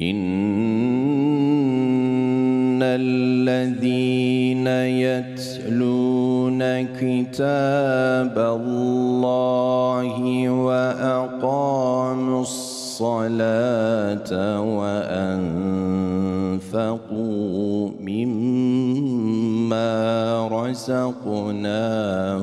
إن الذين يتلون كتاب الله وأقاموا الصلاة وأنفقوا مما رزقناهم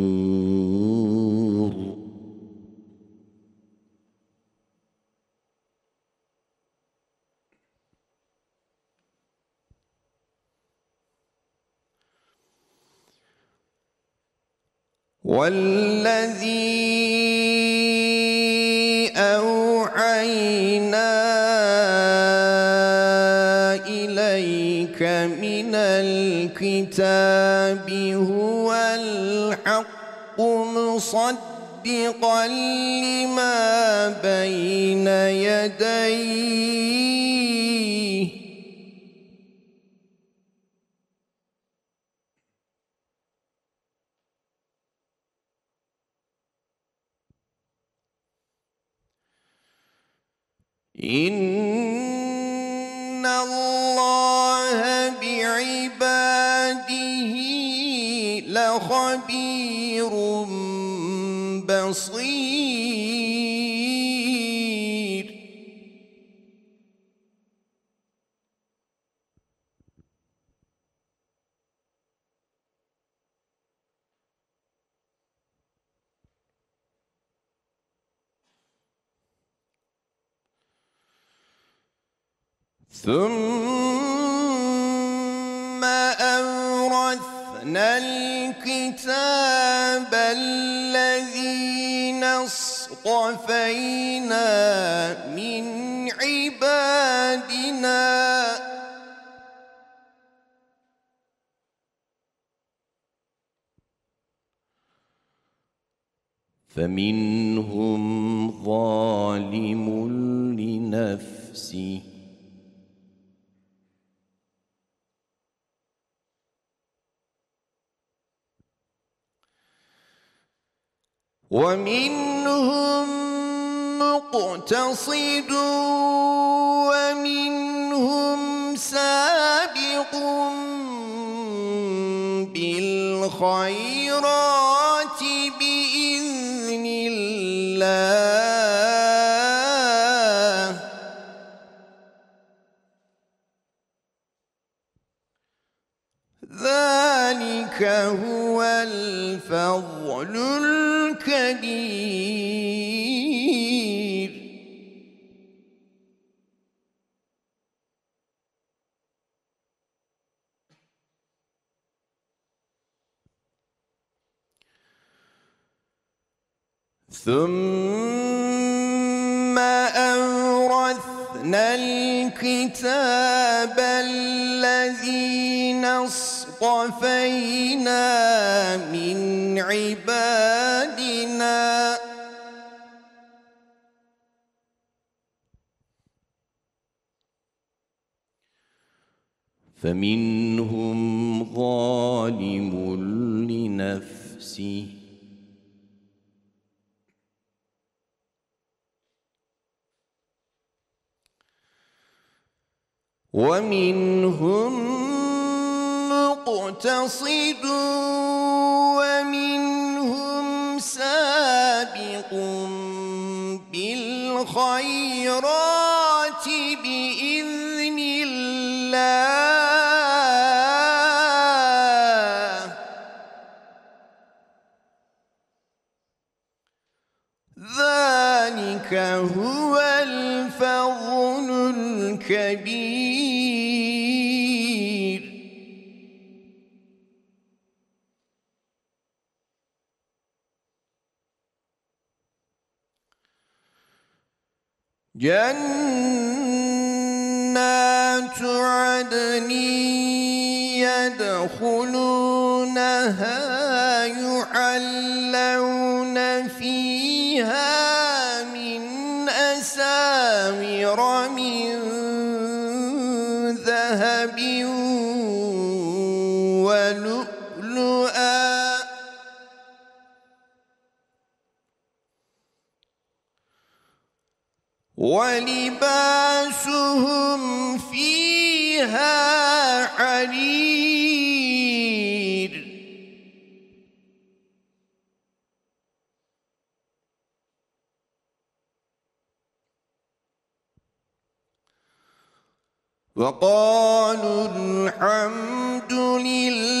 والذي أوحينا إليك من الكتاب هو الحق مصدقا لما بين يديه. إن الله بعباده لخبير بصير ثم أورثنا الكتاب الذين اصطفينا من عبادنا. فمنهم ظالم لنفسه. ومنهم مقتصد ومنهم سابق بالخيرات بإذن الله. ذلك هو الفضل الكبير ثم أورثنا الكتاب الذين اصطفينا من عبادنا. فمنهم ظالم لنفسه. ومنهم مقتصد ومنهم سابق بالخيرات بإذن الله. ذلك هو الفضل الكبير. جنات عدن يدخلونها يحلون فيها ولباسهم فيها حرير. وقالوا الحمد لله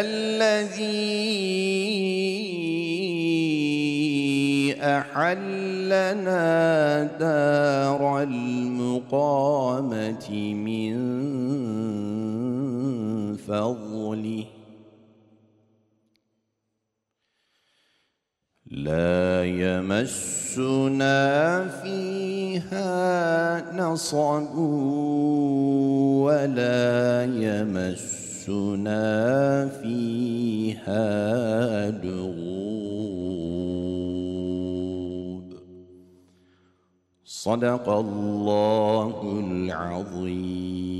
الذي أحلنا دار المقامة من فضله. لا يمسنا فيها نصب ولا يمسنا فيها لغوب صدق الله العظيم.